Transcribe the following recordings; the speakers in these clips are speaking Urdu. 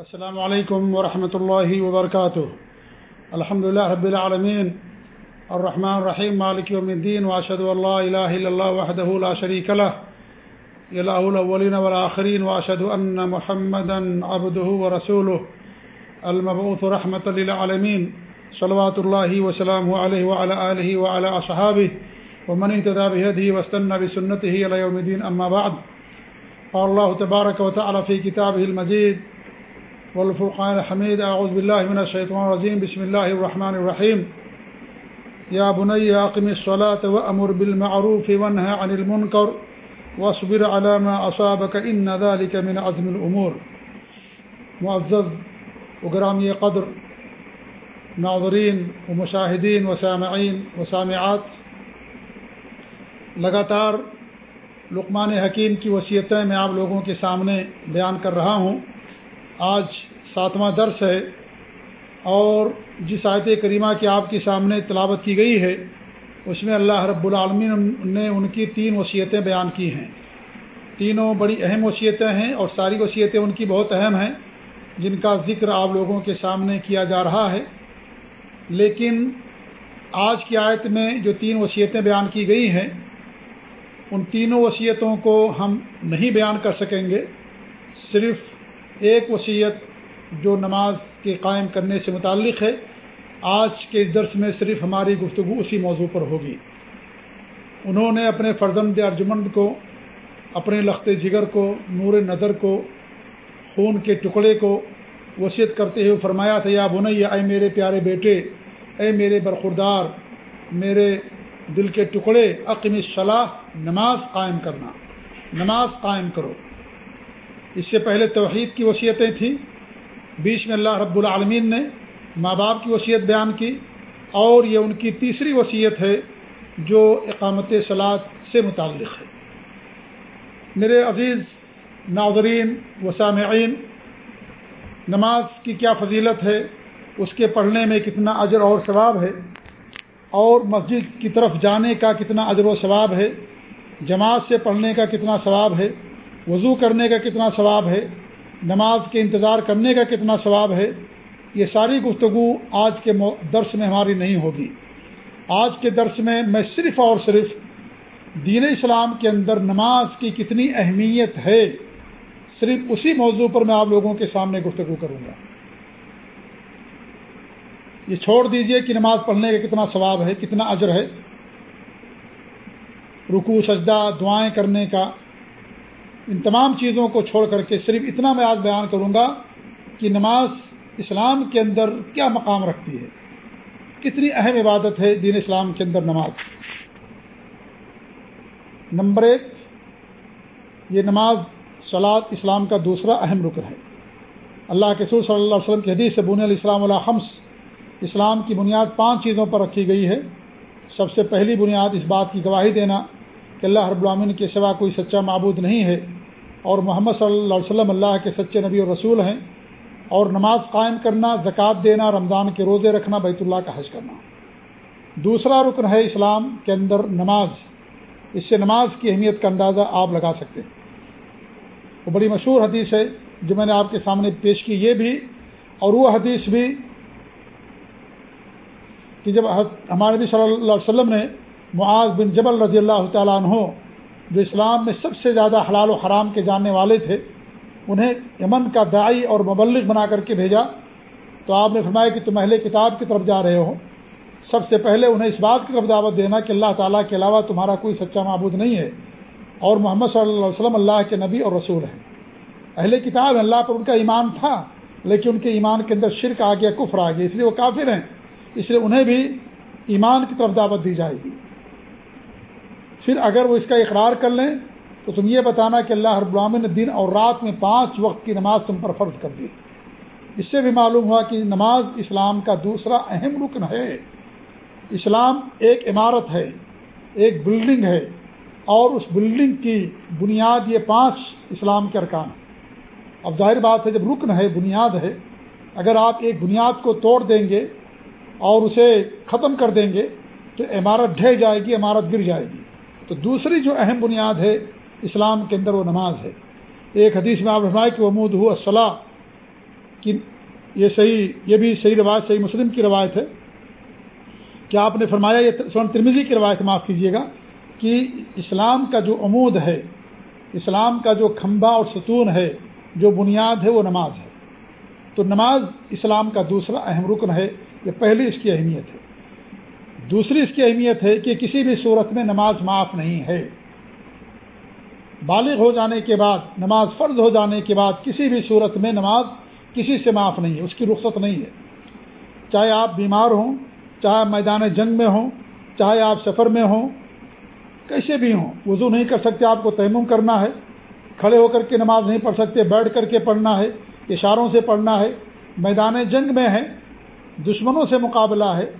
السلام علیکم ورحمۃ اللہ وبرکاتہ۔ الحمد لله رب العالمين الرحمن الرحيم مالك يوم الدين واشهد ان لا اله الا الله وحده لا شريك له اله الاولين والاخرين واشهد ان محمدا عبده ورسوله المبعوث رحمه للعالمين صلوات الله وسلامه عليه وعلى اله وعلى اصحابه ومن اهتدى بهديه واستنى بسنته الى يوم الدين اما بعد۔ قال الله تبارك وتعالى في كتابه المجيد والفرقان الحميد، أعوذ بالله من الشيطان الرجيم. بسم الله الرحمن الرحيم. يا بني، أقم الصلاة وأمر بالمعروف وانهى عن المنكر واصبر على ما أصابك، إن ذلك من عزم الأمور. معزز وقرامی قدر، ناظرین و مشاہدین و سامعین و سامعات، لگاتار لقمان حکیم کی وصیتیں میں آپ لوگوں کے سامنے بیان کر رہا ہوں. آج ساتواں درس ہے اور جس آیت کریمہ کی آپ کے سامنے تلاوت کی گئی ہے، اس میں اللہ رب العالمین نے ان کی تین وصیتیں بیان کی ہیں۔ تینوں بڑی اہم وصیتیں ہیں اور ساری وصیتیں ان کی بہت اہم ہیں، جن کا ذکر آپ لوگوں کے سامنے کیا جا رہا ہے۔ لیکن آج کی آیت میں جو تین وصیتیں بیان کی گئی ہیں، ان تینوں وصیتوں کو ہم نہیں بیان کر سکیں گے۔ صرف ایک وصیت جو نماز کے قائم کرنے سے متعلق ہے، آج کے اس درس میں صرف ہماری گفتگو اسی موضوع پر ہوگی۔ انہوں نے اپنے فرزند ارجمند کو، اپنے لخت جگر کو، نور نظر کو، خون کے ٹکڑے کو وصیت کرتے ہوئے فرمایا تھا، یا بنیا اے میرے پیارے بیٹے، اے میرے برخوردار، میرے دل کے ٹکڑے عقم صلاح نماز قائم کرنا، نماز قائم کرو۔ اس سے پہلے توحید کی وصیتیں تھیں۔ بیچ میں اللہ رب العالمین نے ماں باپ کی وصیت بیان کی اور یہ ان کی تیسری وصیت ہے جو اقامت سلاد سے متعلق ہے۔ میرے عزیز ناظرین و سامعین، نماز کی کیا فضیلت ہے؟ اس کے پڑھنے میں کتنا اجر اور ثواب ہے؟ اور مسجد کی طرف جانے کا کتنا اجر و ثواب ہے؟ جماعت سے پڑھنے کا کتنا ثواب ہے؟ وضو کرنے کا کتنا ثواب ہے؟ نماز کے انتظار کرنے کا کتنا ثواب ہے، یہ ساری گفتگو آج کے درس میں ہماری نہیں ہوگی۔ آج کے درس میں میں صرف اور صرف دین اسلام کے اندر نماز کی کتنی اہمیت ہے، صرف اسی موضوع پر میں آپ لوگوں کے سامنے گفتگو کروں گا۔ یہ چھوڑ دیجیے کہ نماز پڑھنے کا کتنا ثواب ہے، کتنا اجر ہے۔ رکو سجدہ، دعائیں کرنے کا ان تمام چیزوں کو چھوڑ کر کے صرف اتنا میں آج بیان کروں گا کہ نماز اسلام کے اندر کیا مقام رکھتی ہے؟ کتنی اہم عبادت ہے دین اسلام کے اندر نماز؟ نمبر ایک، یہ نماز سلاد اسلام کا دوسرا اہم رکن ہے۔ اللہ کے سور صلی اللہ علیہ وسلم کی حدیث سے بنی الاسلام علیہ خمس، اسلام کی بنیاد پانچ چیزوں پر رکھی گئی ہے۔ سب سے پہلی بنیاد اس بات کی گواہی دینا کہ اللہ رب العامن کے سوا کوئی سچا معبود نہیں ہے۔ اور محمد صلی اللہ علیہ وسلم اللہ کے سچے نبی اور رسول ہیں، اور نماز قائم کرنا، زکوٰۃ دینا، رمضان کے روزے رکھنا، بیت اللہ کا حج کرنا۔ دوسرا رکن ہے اسلام کے اندر نماز۔ اس سے نماز کی اہمیت کا اندازہ آپ لگا سکتے ہیں۔ وہ بڑی مشہور حدیث ہے جو میں نے آپ کے سامنے پیش کی، یہ بھی اور وہ حدیث بھی کہ جب ہمارے نبی صلی اللہ علیہ وسلم نے معاذ بن جبل رضی اللہ تعالیٰ عنہ جو اسلام میں سب سے زیادہ حلال و حرام کے جاننے والے تھے، انہیں یمن کا دائی اور مبلغ بنا کر کے بھیجا۔ تو آپ نے فرمایا کہ تم اہل کتاب کی طرف جا رہے ہو۔ سب سے پہلے انہیں اس بات کی طرف دعوت دینا کہ اللہ تعالیٰ کے علاوہ تمہارا کوئی سچا معبود نہیں ہے اور محمد صلی اللہ علیہ وسلم اللہ کے نبی اور رسول ہیں۔ اہل کتاب اللہ پر ان کا ایمان تھا، لیکن ان کے ایمان کے اندر شرک آ گیا، کفر آ گیا، اس لیے وہ کافر ہیں۔ اس لیے انہیں بھی ایمان کی طرف دعوت دی جائے گی۔ پھر اگر وہ اس کا اقرار کر لیں، تو تم یہ بتانا کہ اللہ رب العالمین نے دن اور رات میں پانچ وقت کی نماز تم پر فرض کر دی۔ اس سے بھی معلوم ہوا کہ نماز اسلام کا دوسرا اہم رکن ہے۔ اسلام ایک عمارت ہے، ایک بلڈنگ ہے، اور اس بلڈنگ کی بنیاد یہ پانچ اسلام کے ارکان ہیں۔ اب ظاہر بات ہے، جب رکن ہے، بنیاد ہے، اگر آپ ایک بنیاد کو توڑ دیں گے اور اسے ختم کر دیں گے، تو عمارت ڈھہ جائے گی، عمارت گر جائے گی۔ تو دوسری جو اہم بنیاد ہے اسلام کے اندر وہ نماز ہے۔ ایک حدیث میں آپ رفمائے کہ وہ مود ہو کہ یہ صحیح، یہ بھی صحیح روایت، صحیح مسلم کی روایت ہے۔ کہ آپ نے فرمایا یہ سون ترمیزی کی روایت معاف کیجیے گا کہ اسلام کا جو عمود ہے، اسلام کا جو کھمبا اور ستون ہے، جو بنیاد ہے وہ نماز ہے۔ تو نماز اسلام کا دوسرا اہم رکن ہے، یہ پہلی اس کی اہمیت ہے۔ دوسری اس کی اہمیت ہے کہ کسی بھی صورت میں نماز معاف نہیں ہے۔ بالغ ہو جانے کے بعد، نماز فرض ہو جانے کے بعد کسی بھی صورت میں نماز کسی سے معاف نہیں ہے، اس کی رخصت نہیں ہے۔ چاہے آپ بیمار ہوں، چاہے میدان جنگ میں ہوں، چاہے آپ سفر میں ہوں، کیسے بھی ہوں، وضو نہیں کر سکتے، آپ کو تیمم کرنا ہے۔ کھڑے ہو کر کے نماز نہیں پڑھ سکتے، بیٹھ کر کے پڑھنا ہے، اشاروں سے پڑھنا ہے۔ میدان جنگ میں ہے، دشمنوں سے مقابلہ ہے۔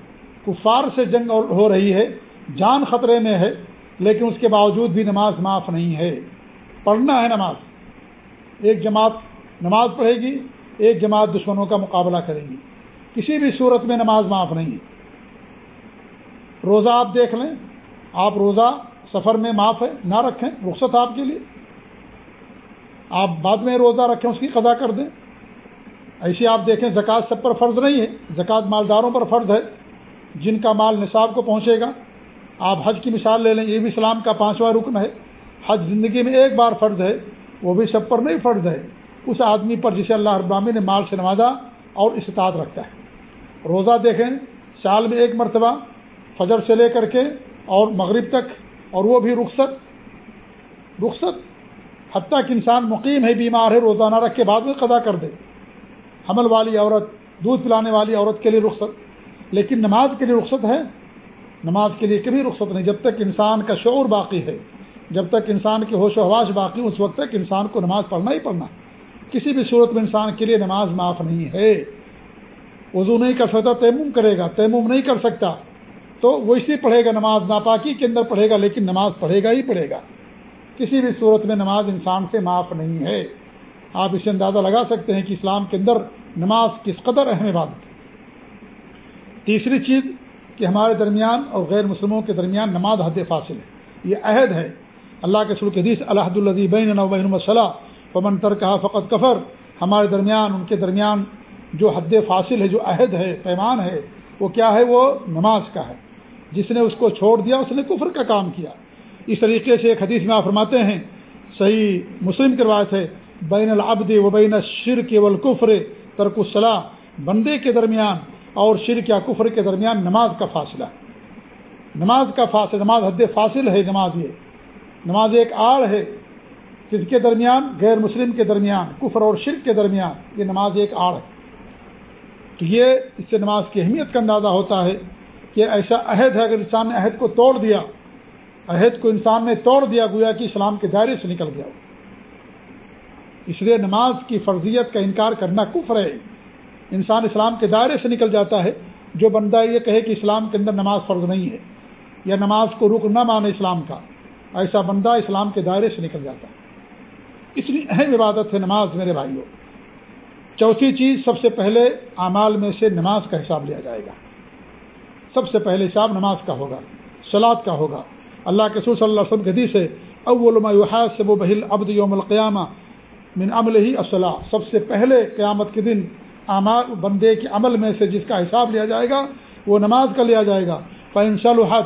کفار سے جنگ ہو رہی ہے، جان خطرے میں ہے، لیکن اس کے باوجود بھی نماز معاف نہیں ہے۔ پڑھنا ہے نماز۔ ایک جماعت نماز پڑھے گی، ایک جماعت دشمنوں کا مقابلہ کرے گی۔ کسی بھی صورت میں نماز معاف نہیں ہے۔ روزہ آپ دیکھ لیں۔ آپ روزہ سفر میں معاف ہے، نہ رکھیں۔ رخصت آپ کے لیے۔ آپ بعد میں روزہ رکھیں، اس کی قضا کر دیں۔ ایسے آپ دیکھیں، زکوٰۃ سب پر فرض نہیں ہے۔ زکوٰۃ مالداروں پر فرض ہے۔ جن کا مال نصاب کو پہنچے گا، آپ حج کی مثال لے لیں، یہ بھی اسلام کا پانچواں رکن ہے۔ حج زندگی میں ایک بار فرض ہے، وہ بھی سب پر نہیں فرض ہے۔ اس آدمی پر جسے اللہ ابرامی نے مال سے نوازا اور استطاعت رکھتا ہے۔ روزہ دیکھیں، سال میں ایک مرتبہ فجر سے لے کر کے اور مغرب تک، اور وہ بھی رخصت۔ رخصت؟ حتیٰ کہ انسان مقیم ہے، بیمار ہے، روزانہ رکھ کے بعد میں قضا کر دے۔ حمل والی عورت، دودھ پلانے والی عورت کے لیے رخصت۔ لیکن نماز کے لیے رخصت ہے؟ نماز کے لیے کبھی رخصت نہیں، جب تک انسان کا شعور باقی ہے، جب تک انسان کی ہوش و حواش باقی اس وقت تک انسان کو نماز پڑھنا ہی پڑھنا کسی بھی صورت میں انسان کے لیے نماز معاف نہیں ہے۔ وضو نہیں کر سکتا، تیمم کرے گا، تیمم نہیں کر سکتا۔ تو وہ اسی پڑھے گا نماز ناپاکی کے اندر پڑھے گا، لیکن نماز پڑھے گا ہی پڑھے گا۔ کسی بھی صورت میں نماز انسان سے معاف نہیں ہے۔ آپ اسے اندازہ لگا سکتے ہیں کہ اسلام کے اندر نماز کس قدر اہم عبادت ہے۔ تیسری چیز کہ ہمارے درمیان اور غیر مسلموں کے درمیان نماز حد فاصل ہے۔ یہ عہد ہے۔ اللہ کے سلوک حدیث الحد الدین بین صلاح پمن تر کہا فقط کفر ہمارے درمیان، ان کے درمیان جو حد فاصل ہے، جو عہد ہے، پیمان ہے، وہ کیا ہے؟ وہ نماز کا ہے۔ جس نے اس کو چھوڑ دیا، اس نے کفر کا کام کیا۔ اس طریقے سے ایک حدیث میں آپ فرماتے ہیں، صحیح مسلم کی روایت ہے، بین العبد و بین شر کے والکفر ترک الصلاح بندے کے درمیان اور شرک یا کفر کے درمیان نماز کا فاصلہ نماز کا فاصلہ، نماز حد فاصل ہے نماز یہ۔ نماز ایک آڑ ہے۔ جس کے درمیان؟ غیر مسلم کے درمیان، کفر اور شرک کے درمیان۔ یہ نماز ایک آڑ ہے۔ تو یہ اس سے نماز کی اہمیت کا اندازہ ہوتا ہے کہ ایسا عہد ہے، اگر انسان نے عہد کو توڑ دیا، عہد کو انسان نے توڑ دیا، گویا کہ اسلام کے دائرے سے نکل گیا۔ اس لیے نماز کی فرضیت کا انکار کرنا کفر ہے۔ انسان اسلام کے دائرے سے نکل جاتا ہے، جو بندہ یہ کہے کہ اسلام کے اندر نماز فرض نہیں ہے، یا نماز کو رک نہ مانے اسلام کا، ایسا بندہ اسلام کے دائرے سے نکل جاتا ہے۔ اتنی اہم عبادت ہے نماز، میرے بھائیوں۔ چوتھی چیز، سب سے پہلے اعمال میں سے نماز کا حساب لیا جائے گا۔ سب سے پہلے حساب نماز کا ہوگا سلاد کا ہوگا۔ اللہ کے سور صلی اللہ علیہ وسلم کے سے اول سے وہ بہل ابد یوم القیامہ من عمل ہی اصلاح سب سے پہلے قیامت کے دن اعمال بندے کے عمل میں سے جس کا حساب لیا جائے گا، وہ نماز کا لیا جائے گا۔ فن صلاحت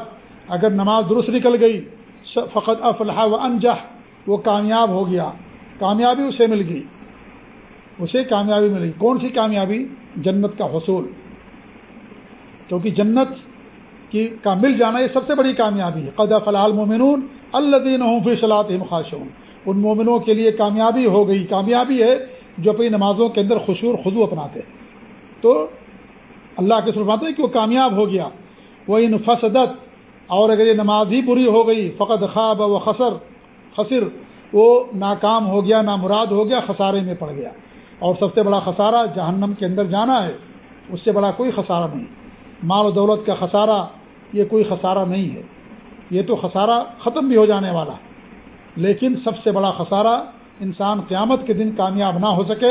اگر نماز درست نکل گئی فقط افلاح و انجہ وہ کامیاب ہو گیا۔ کامیابی اسے مل گئی۔ اسے کامیابی ملی کون سی کامیابی؟ جنت کا حصول۔ کیونکہ جنت کی کا مل جانا یہ سب سے بڑی کامیابی ہے۔ قدا فلحال مومنون اللہ دین فی صلاحت خاشون ان مومنوں کے لیے کامیابی ہو گئی۔ کامیابی ہے جو اپنی نمازوں کے اندر خوشور خضو اپناتے ہیں۔ تو اللہ کے سرفاتے ہیں کہ وہ کامیاب ہو گیا۔ وہ ان فسدت، اور اگر یہ نماز ہی بری ہو گئی فقط خواب و خسر خسر وہ ناکام ہو گیا، نامراد ہو گیا، خسارے میں پڑ گیا۔ اور سب سے بڑا خسارہ جہنم کے اندر جانا ہے۔ اس سے بڑا کوئی خسارہ نہیں۔ مال و دولت کا خسارہ، یہ کوئی خسارہ نہیں ہے۔ یہ تو خسارہ ختم بھی ہو جانے والا۔ ہے لیکن سب سے بڑا خسارہ انسان قیامت کے دن کامیاب نہ ہو سکے،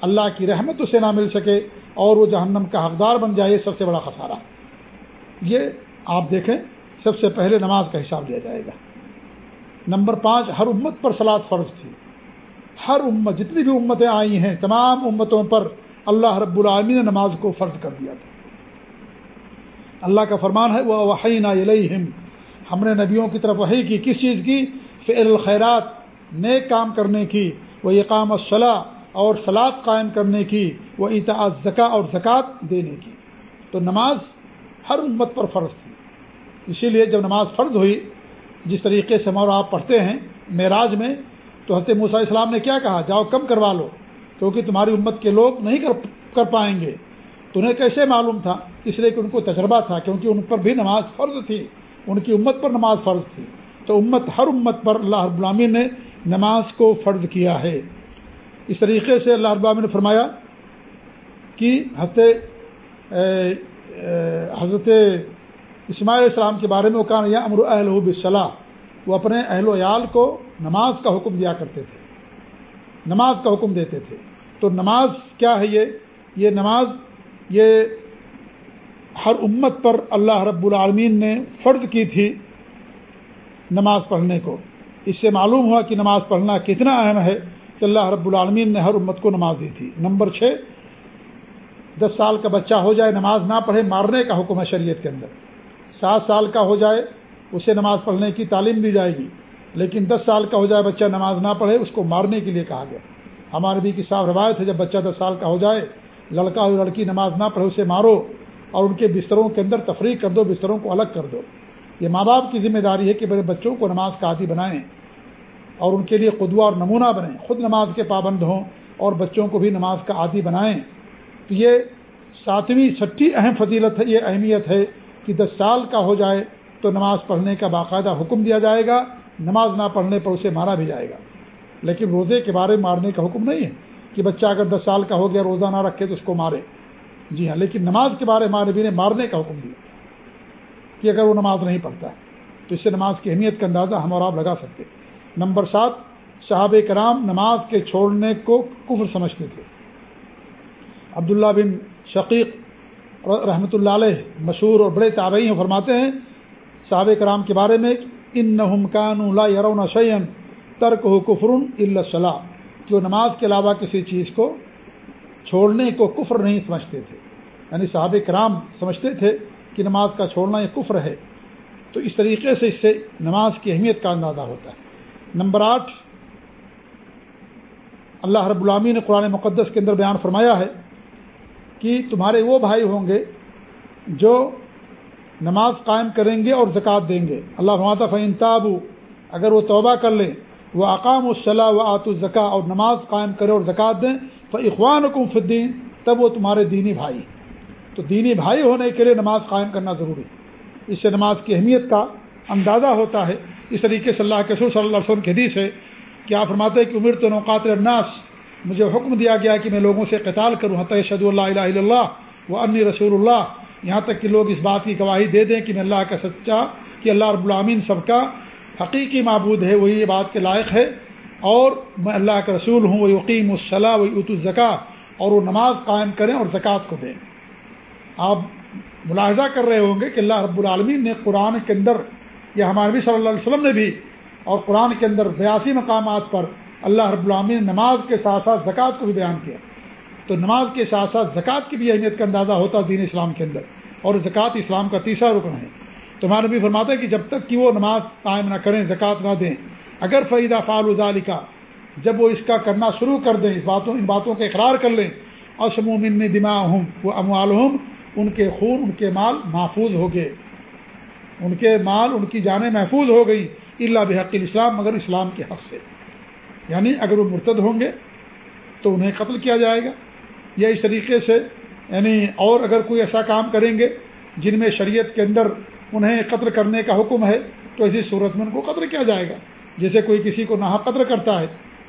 اللہ کی رحمت اسے نہ مل سکے اور وہ جہنم کا حقدار بن جائے سب سے بڑا خسارہ۔ یہ آپ دیکھیں، سب سے پہلے نماز کا حساب لیا جائے گا۔ نمبر پانچ، ہر امت پر سلاد فرض تھی۔ ہر امت، جتنی بھی امتیں آئی ہیں، تمام امتوں پر اللہ رب العالمی نے نماز کو فرض کر دیا تھا۔ اللہ کا فرمان ہے وہ وحین ہم نے نبیوں کی طرف وحی کی، کس چیز کی؟ فعل الخیرات نیک کام کرنے کی، وہ یقام الصلاح اور سلاد قائم کرنے کی، وہ اطاعت زکا اور زکوٰۃ دینے کی۔ تو نماز ہر امت پر فرض تھی۔ اسی لیے جب نماز فرض ہوئی، جس طریقے سے ہمارا آپ پڑھتے ہیں معراج میں، تو حضرت موسیٰ السلام نے کیا کہا؟ جاؤ کم کروا لو، کیونکہ تمہاری امت کے لوگ نہیں کر کر پائیں گے۔ تو انہیں کیسے معلوم تھا؟ اس لیے کہ ان کو تجربہ تھا، کیونکہ ان پر بھی نماز فرض تھی۔ ان کی امت پر نماز فرض تھی۔ تو امت، ہر امت پر اللہ رب العالمین نے نماز کو فرض کیا ہے۔ اس طریقے سے اللہ رب نے فرمایا کہ حضرت حضرت اسماعیل السلام کے بارے میں وہ کہا یا امر اہل بصلاح وہ اپنے اہل و عیال کو نماز کا حکم دیا کرتے تھے۔ نماز کا حکم دیتے تھے۔ تو نماز کیا ہے یہ؟ یہ نماز، یہ ہر امت پر اللہ رب العالمین نے فرض کی تھی نماز پڑھنے کو۔ اس سے معلوم ہوا کہ نماز پڑھنا کتنا اہم ہے کہ اللہ رب العالمین نے ہر امت کو نماز دی تھی۔ نمبر چھ، دس سال کا بچہ ہو جائے نماز نہ پڑھے مارنے کا حکم ہے شریعت کے اندر۔ سات سال کا ہو جائے، اسے نماز پڑھنے کی تعلیم دی جائے گی۔ لیکن دس سال کا ہو جائے بچہ نماز نہ پڑھے، اس کو مارنے کے لیے کہا گیا۔ ہمارے بھی کی صاف روایت ہے، جب بچہ دس سال کا ہو جائے، لڑکا اور لڑکی نماز نہ پڑھے، اسے مارو اور ان کے بستروں کے اندر تفریح کر دو، بستروں کو الگ کر دو۔ یہ ماں باپ کی ذمہ داری ہے کہ بڑے بچوں کو نماز کا عادی بنائیں اور ان کے لیے قدوہ اور نمونہ بنیں خود نماز کے پابند ہوں اور بچوں کو بھی نماز کا عادی بنائیں تو یہ ساتویں چھٹی اہم فضیلت ہے، یہ اہمیت ہے کہ دس سال کا ہو جائے تو نماز پڑھنے کا باقاعدہ حکم دیا جائے گا، نماز نہ پڑھنے پر اسے مارا بھی جائے گا۔ لیکن روزے کے بارے میں مارنے کا حکم نہیں ہے کہ بچہ اگر دس سال کا ہو گیا، روزہ نہ رکھے تو اس کو مارے۔ جی ہاں لیکن نماز کے بارے میں نبی نے مارنے کا حکم دیا۔ کہ اگر وہ نماز نہیں پڑھتا ہے تو اس سے نماز کی اہمیت کا اندازہ ہم اور آپ لگا سکتے نمبر سات صحاب کرام نماز کے چھوڑنے کو کفر سمجھتے تھے۔ عبداللہ بن شقیق رحمۃ اللہ علیہ مشہور اور بڑے تابعی فرماتے ہیں، صحابہ کرام کے بارے میں ان نہ یرون شعین ترک ہو کفرن اللہ جو نماز کے علاوہ کسی چیز کو چھوڑنے کو کفر نہیں سمجھتے تھے۔ یعنی صحابہ کرام سمجھتے تھے کہ نماز کا چھوڑنا یہ کفر ہے، تو اس طریقے سے اس سے نماز کی اہمیت کا اندازہ ہوتا ہے۔ نمبر آٹھ، اللہ رب العامی نے قرآن مقدس کے اندر بیان فرمایا ہے کہ تمہارے وہ بھائی ہوں گے جو نماز قائم کریں گے اور زکوٰۃ دیں گے۔ اللہ رماتا فعین تابو اگر وہ توبہ کر لیں وہ اقام الصلاح و آت الزکا اور نماز قائم کرے اور زکوٰۃ دیں تو اخوان حکم فدین تب وہ تمہارے دینی بھائی تو دینی بھائی ہونے کے لیے نماز قائم کرنا ضروری ہے۔ اس سے نماز کی اہمیت کا اندازہ ہوتا ہے۔ اس طریقے سے اللہ کے سور صلی اللہ علیہ وسلم کے حدیث ہے کہ آپ فرماتے ہیں کہ عمر تو نوقات الناس، مجھے حکم دیا گیا کہ میں لوگوں سے قتال کروں، حتیٰ شد اللہ الہ اللہ و انی رسول اللہ۔ یہاں تک کہ لوگ اس بات کی گواہی دے دیں کہ میں اللہ کا سچا، کہ اللہ رب العامین سب کا حقیقی معبود ہے، وہی یہ بات کے لائق ہے۔ اور میں اللہ کا رسول ہوں وہ یقین الصلاح وہی ات الزکا اور وہ نماز قائم کریں اور زکوٰۃ کو دیں۔ آپ ملاحظہ کر رہے ہوں گے کہ اللہ رب العالمین نے قرآن کے اندر یا ہمارے نبی صلی اللہ علیہ وسلم نے بھی اور قرآن کے اندر بیاسی مقامات پر اللہ رب العالمین نے نماز کے ساتھ ساتھ زکوٰۃ کو بھی بیان کیا۔ تو نماز کے ساتھ ساتھ زکوٰۃ کی بھی اہمیت کا اندازہ ہوتا دین اسلام کے اندر اور زکوٰۃ اسلام کا تیسرا رکن ہے۔ تو ہمارے نبی فرماتا ہے کہ جب تک کہ وہ نماز قائم نہ کریں، زکوٰۃ نہ دیں، اگر فعیدہ فعال ادالی کا جب وہ اس کا کرنا شروع کر دیں، اس باتوں، ان باتوں کا اقرار کر لیں اور سمومن دماغ ہوں وہ اموال ہوں ان کے خون، ان کے مال محفوظ ہو گئے۔ ان کے مال، ان کی جانیں محفوظ ہو گئی۔ اللہ بحق الاسلام، مگر اسلام کے حق سے۔ یعنی اگر وہ مرتد ہوں گے تو انہیں قتل کیا جائے گا۔ یا اس طریقے سے یعنی اور اگر کوئی ایسا کام کریں گے جن میں شریعت کے اندر انہیں قتل کرنے کا حکم ہے، تو ایسی صورت میں ان کو قتل کیا جائے گا۔ جیسے کوئی کسی کو نہ قتل کرتا ہے،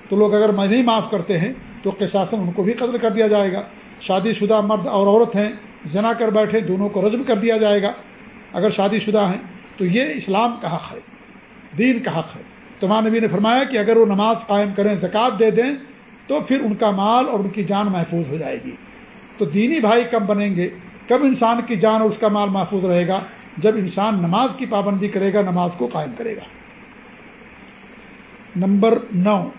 تو لوگ اگر میں نہیں معاف کرتے ہیں، تو قصاصن ان کو بھی قتل کر دیا جائے گا۔ شادی شدہ مرد اور عورت ہیں جنا کر بیٹھے دونوں کو رزم کر دیا جائے گا۔ اگر شادی شدہ ہیں تو یہ اسلام کا حق ہے، دین کا حق ہے۔ تمام نبی نے فرمایا کہ اگر وہ نماز قائم کریں، زکوٰۃ دے دیں تو پھر ان کا مال اور ان کی جان محفوظ ہو جائے گی۔ تو دینی بھائی کب بنیں گے کب انسان کی جان اور اس کا مال محفوظ رہے گا۔ جب انسان نماز کی پابندی کرے گا، نماز کو قائم کرے گا۔ نمبر نو،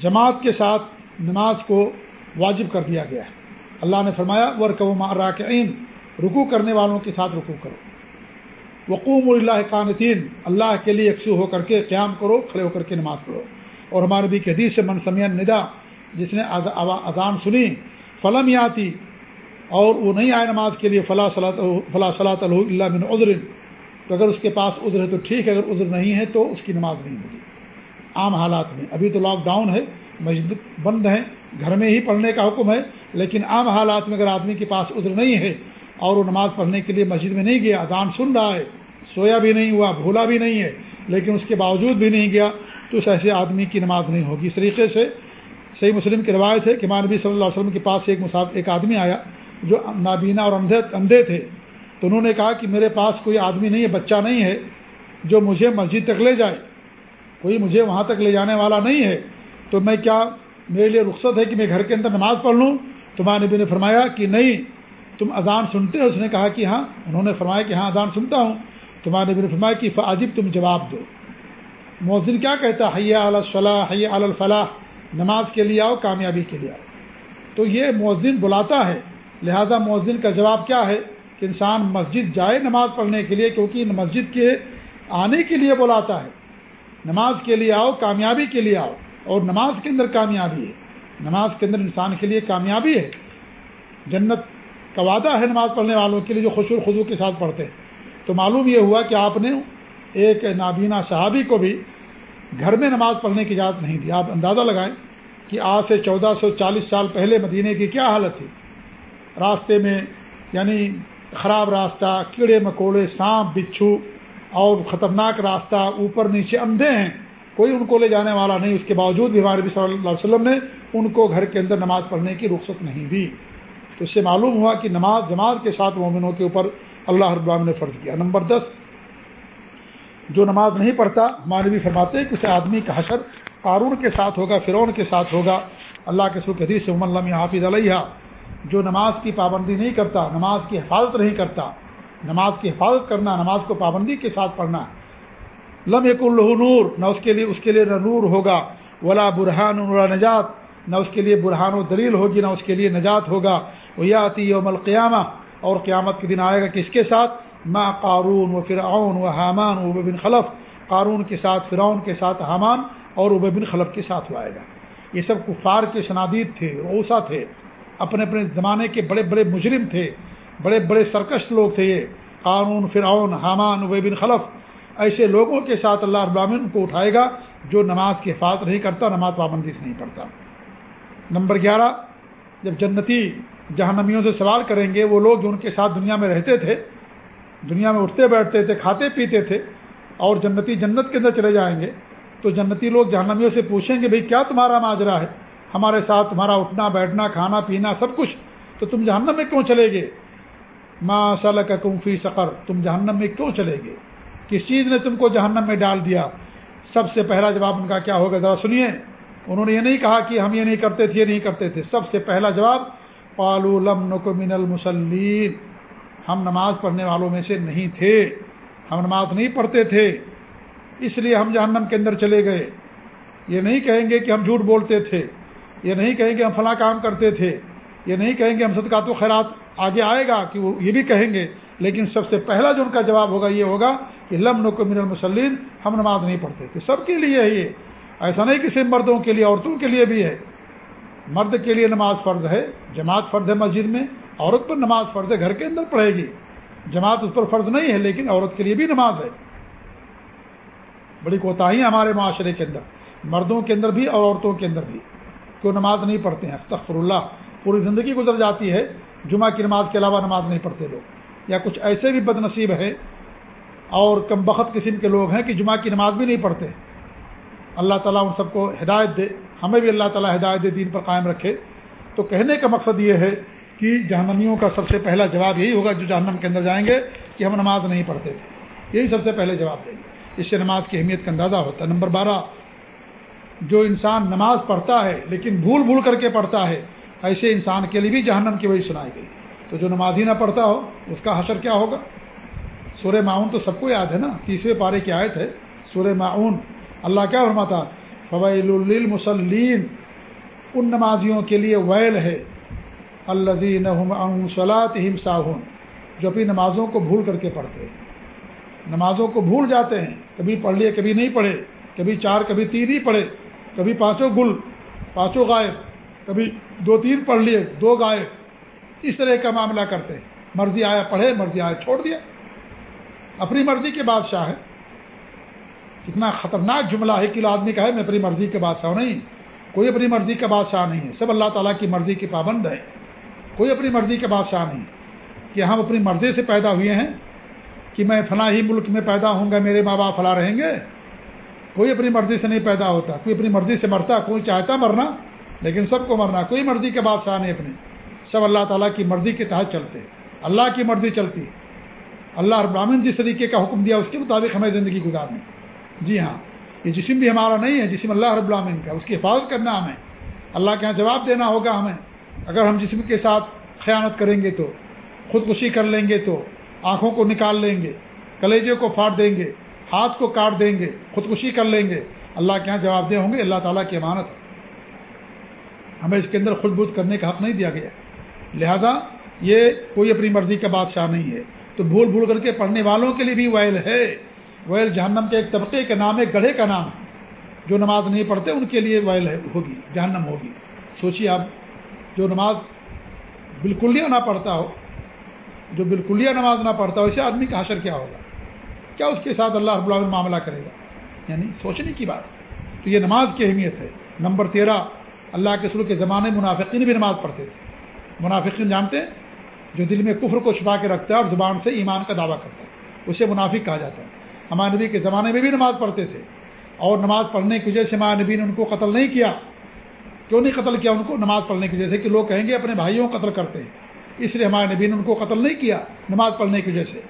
جماعت کے ساتھ نماز کو واجب کر دیا گیا ہے۔ اللہ نے فرمایا ورک راکعین رکو کرنے والوں کے ساتھ رکو کرو۔ وقوم اللہ قانتین اللہ کے لیے یکسو ہو کر کے قیام کرو، کھڑے ہو کر کے نماز پڑھو۔ اور ہمارے بھی حدیث سے منسمیہ ندا جس نے اذان سنی، فلم آتی اور وہ نہیں آئے نماز کے لیے فلاں صلاح فلاں صلاح اللہ بن عذر۔ تو اگر اس کے پاس عذر ہے تو ٹھیک ہے، اگر عذر نہیں ہے تو اس کی نماز نہیں ہوگی۔ عام حالات میں، ابھی تو لاک ڈاؤن ہے مسجد بند ہیں، گھر میں ہی پڑھنے کا حکم ہے، لیکن عام حالات میں اگر آدمی کے پاس عذر نہیں ہے اور وہ نماز پڑھنے کے لیے مسجد میں نہیں گیا، اذان سن رہا ہے، سویا بھی نہیں ہوا، بھولا بھی نہیں ہے، لیکن اس کے باوجود بھی نہیں گیا، تو اس ایسے آدمی کی نماز نہیں ہوگی۔ اس طریقے سے صحیح مسلم کی روایت ہے کہ مانبی صلی اللہ علیہ وسلم کے پاس ایک مساف ایک آدمی آیا جو نابینا اور اندھے اندھے تھے۔ تو انہوں نے کہا کہ میرے پاس کوئی آدمی نہیں ہے، بچہ نہیں ہے جو مجھے مسجد تک لے جائے۔ کوئی مجھے وہاں تک لے جانے والا نہیں ہے۔ تو میں کیا میرے لیے رخصت ہے کہ میں گھر کے اندر نماز پڑھ لوں؟ تمہارے نبی نے فرمایا کہ نہیں، تم اذان سنتے ہو؟ اس نے کہا کہ ہاں۔ انہوں نے فرمایا کہ ہاں اذان سنتا ہوں۔ تمہارے نبی نے فرمایا کہ فاجب تم جواب دو۔ مؤذن کیا کہتا حیا الصلاح، حیا الفلاح۔ نماز کے لیے آؤ، کامیابی کے لیے آؤ۔ تو یہ مؤذن بلاتا ہے۔ لہذا مؤذن کا جواب کیا ہے؟ کہ انسان مسجد جائے نماز پڑھنے کے لیے، کیونکہ مسجد کے آنے کے لیے بلاتا ہے۔ نماز کے لیے آؤ، کامیابی کے لیے آؤ۔ اور نماز کے اندر کامیابی ہے۔ نماز کے اندر انسان کے لیے کامیابی ہے۔ جنت کا وعدہ ہے نماز پڑھنے والوں کے لیے جو خوش خدو کے ساتھ پڑھتے ہیں۔ تو معلوم یہ ہوا کہ آپ نے ایک نابینا صحابی کو بھی گھر میں نماز پڑھنے کی اجازت نہیں دی۔ آپ اندازہ لگائیں کہ آج سے چودہ سو چالیس سال پہلے مدینے کی کیا حالت تھی۔ راستے میں یعنی خراب راستہ، کیڑے مکوڑے، سانپ، بچھو اور خطرناک راستہ، اوپر نیچے اندھے ہیں۔ کوئی ان کو لے جانے والا نہیں۔ اس کے باوجود بھی ہمارے صلی اللہ علیہ وسلم نے ان کو گھر کے اندر نماز پڑھنے کی رخصت نہیں دی۔ تو اس سے معلوم ہوا کہ نماز جماعت کے ساتھ مومنوں کے اوپر اللہ رب نے فرض کیا۔ نمبر دس، جو نماز نہیں پڑھتا، ہمارے بھی فرماتے کہ آدمی کا حشر قارون کے ساتھ ہوگا، فرعون کے ساتھ ہوگا۔ اللہ کے سکھ حدیث سے عمل حافظ علیہ جو نماز کی پابندی نہیں کرتا، نماز کی حفاظت نہیں کرتا، نماز کی حفاظت کرنا، نماز کو پابندی کے ساتھ پڑھنا۔ لم ایک الہ نور، نہ اس کے لیے، اس کے لیے نہ نور ہوگا، ولا برہان ولا نجات، نہ اس کے لیے برہان و دلیل ہوگی، نہ اس کے لیے نجات ہوگا۔ وہ یاتی یوم القیامہ، اور قیامت کے دن آئے گا کس کے ساتھ؟ ما قارون و فرعون و حامان و بن خلف۔ قارون کے ساتھ، فرعون کے ساتھ، حامان اور اب بن خلف کے ساتھ وہ آئے گا۔ یہ سب کفار کے شنادید تھے روسا تھے، اپنے اپنے زمانے کے بڑے بڑے مجرم تھے، بڑے بڑے سرکش لوگ تھے یہ۔ قانون فرعون، حامان اب بن خلف۔ ایسے لوگوں کے ساتھ اللہ ابامن کو اٹھائے گا جو نماز کی حفاظت نہیں کرتا، نماز پابندی سے نہیں پڑھتا۔ نمبر گیارہ، جب جنتی جہنمیوں سے سوال کریں گے، وہ لوگ جو ان کے ساتھ دنیا میں رہتے تھے، دنیا میں اٹھتے بیٹھتے تھے، کھاتے پیتے تھے اور جنتی جنت کے اندر چلے جائیں گے، تو جنتی لوگ جہنمیوں سے پوچھیں گے، بھئی کیا تمہارا ماجرا ہے؟ ہمارے ساتھ تمہارا اٹھنا، بیٹھنا، کھانا، پینا، سب کچھ، تو تم جہنم میں کیوں چلے گے؟ ماں صلی کا فی سفر تم جہنم میں کیوں چلے گے؟ کس چیز نے تم کو جہنم میں ڈال دیا؟ سب سے پہلا جواب ان کا کیا ہوگا؟ ذرا سنیے۔ انہوں نے یہ نہیں کہا کہ ہم یہ نہیں کرتے تھے، یہ نہیں کرتے تھے۔ سب سے پہلا جواب پالو لم من المسلین ہم نماز پڑھنے والوں میں سے نہیں تھے۔ ہم نماز نہیں پڑھتے تھے، اس لیے ہم جہنم کے اندر چلے گئے۔ یہ نہیں کہیں گے کہ ہم جھوٹ بولتے تھے، یہ نہیں کہیں گے ہم فلاں کام کرتے تھے۔ یہ نہیں کہیں گے ہم صدقات و خیرات آگے آئے گا کہ وہ یہ بھی کہیں گے۔ لیکن سب سے پہلا جو ان کا جواب ہوگا یہ ہوگا کہ لم نکو من المسلین ہم نماز نہیں پڑھتے تھے۔ سب کے لیے ہے یہ۔ ایسا نہیں کہ صرف مردوں کے لیے، عورتوں کے لیے بھی ہے۔ مرد کے لیے نماز فرض ہے، جماعت فرض ہے مسجد میں، عورت پر نماز فرض ہے، گھر کے اندر پڑھے گی۔ جماعت اس پر فرض نہیں ہے، لیکن عورت کے لیے بھی نماز ہے۔ بڑی کوتاہی ہمارے معاشرے کے اندر۔ مردوں کے اندر بھی اور عورتوں کے اندر بھی۔ کوئی نماز نہیں پڑھتے ہیں؟ استغفر اللہ۔ پوری زندگی گزر جاتی ہے۔ جمعہ کی نماز کے علاوہ نماز نہیں پڑھتے لوگ۔ یا کچھ ایسے بھی بد نصیب ہے اور کم بخت قسم کے لوگ ہیں کہ جمعہ کی نماز بھی نہیں پڑھتے۔ اللہ تعالیٰ ان سب کو ہدایت دے، ہمیں بھی اللہ تعالیٰ ہدایت دے، دین پر قائم رکھے۔ تو کہنے کا مقصد یہ ہے کہ جہنمیوں کا سب سے پہلا جواب یہی ہوگا جو جہنم کے اندر جائیں گے کہ ہم نماز نہیں پڑھتے۔ یہی سب سے پہلے جواب دیں گے اس سے نماز کی اہمیت کا اندازہ ہوتا ہے۔ نمبر بارہ، جو انسان نماز پڑھتا ہے لیکن بھول بھول کر کے پڑھتا ہے، ایسے انسان کے لیے بھی جہنم کی وہی سنائی گئی۔ تو جو نماز ہی نہ پڑھتا ہو، اس کا حشر کیا ہوگا؟ سورہ معاون تو سب کو یاد ہے نا؟ تیسرے پارے کی آیت ہے، سورہ معاون اللہ کیا فرماتا فویل المسلین ان نمازیوں کے لیے ویل ہے۔ الزین صلاحت ہم جو اپنی نمازوں کو بھول کر کے پڑھتے ہیں۔ نمازوں کو بھول جاتے ہیں۔ کبھی پڑھ لیے، کبھی نہیں پڑھے۔ کبھی چار، کبھی تین ہی پڑھے۔ کبھی پانچوں گل، پانچوں غائب۔ کبھی دو تین پڑھ لیے، دو غائب۔ اس طرح کا معاملہ کرتے ہیں۔ مرضی آیا پڑھے، مرضی آیا چھوڑ دیا۔ اپنی مرضی کے بادشاہ ہے کتنا خطرناک جملہ ہے کہ آدمی کا ہے، میں اپنی مرضی کے بادشاہ نہیں۔ کوئی اپنی مرضی کا بادشاہ نہیں ہے۔ سب اللہ تعالیٰ کی مرضی کی پابند ہے کوئی اپنی مرضی کا بادشاہ نہیں کہ ہم اپنی مرضی سے پیدا ہوئے ہیں، کہ میں فلاں ہی ملک میں پیدا ہوں گا، میرے ماں باپ فلاں رہیں گے۔ کوئی اپنی مرضی سے نہیں پیدا ہوتا۔ کوئی اپنی مرضی سے مرتا، کوئی چاہتا مرنا، لیکن سب کو مرنا۔ کوئی مرضی کے بادشاہ نہیں اپنی۔ سب اللہ تعالیٰ کی مرضی کے تحت چلتے اللہ کی مرضی چلتی اللہ ابراہین جس طریقے کا حکم دیا اس کے مطابق ہمیں زندگی گزارنی جی ہاں یہ جسم بھی ہمارا نہیں ہے، جسم اللہ رب العامن کا اس کی حفاظت کرنا ہمیں۔ اللہ کے یہاں جواب دینا ہوگا ہمیں۔ اگر ہم جسم کے ساتھ خیانت کریں گے تو، خودکشی کر لیں گے تو، آنکھوں کو نکال لیں گے کلیجے کو پھاڑ دیں گے، ہاتھ کو کاٹ دیں گے، خودکشی کر لیں گے، اللہ کے یہاں جواب دے ہوں گے، اللہ تعالیٰ کی امانت ہمیں اس کے اندر خود بوجھ کرنے کا حق نہیں دیا گیا۔ لہذا یہ کوئی اپنی مرضی کا بادشاہ نہیں ہے۔ تو بھول بھول کر کے پڑھنے والوں کے لیے بھی ویل ہے۔ ویل جہنم کے ایک طبقے کا نام ہے، گڑھے کا نام۔ جو نماز نہیں پڑھتے، ان کے لیے ویل ہے ہوگی، جہنم ہوگی۔ سوچیے آپ، جو نماز بالکلیہ نہ پڑھتا ہو، جو بالکلیہ نماز نہ پڑھتا ہو، اسے آدمی کا حشر کیا ہوگا؟ کیا اس کے ساتھ اللہ رب العالمین معاملہ کرے گا؟ یعنی سوچنے کی بات۔ تو یہ نماز کی اہمیت ہے۔ نمبر تیرہ، اللہ کے سلو کے زمانے منافقین بھی نماز پڑھتے تھے۔ منافقین جانتے ہیں، جو دل میں کفر کو چھپا کے رکھتا ہے اور زبان سے ایمان کا دعویٰ کرتا ہے۔ اسے منافق کہا جاتا ہے۔ ہمارے نبی کے زمانے میں بھی نماز پڑھتے تھے۔ اور نماز پڑھنے کی وجہ سے ہمارے نبی نے ان کو قتل نہیں کیا۔ کیوں نہیں قتل کیا؟ ان کو نماز پڑھنے کی وجہ سے کہ لوگ کہیں گے اپنے بھائیوں کو قتل کرتے ہیں۔ اس لیے ہمارے نبی نے ان کو قتل نہیں کیا نماز پڑھنے کی وجہ سے۔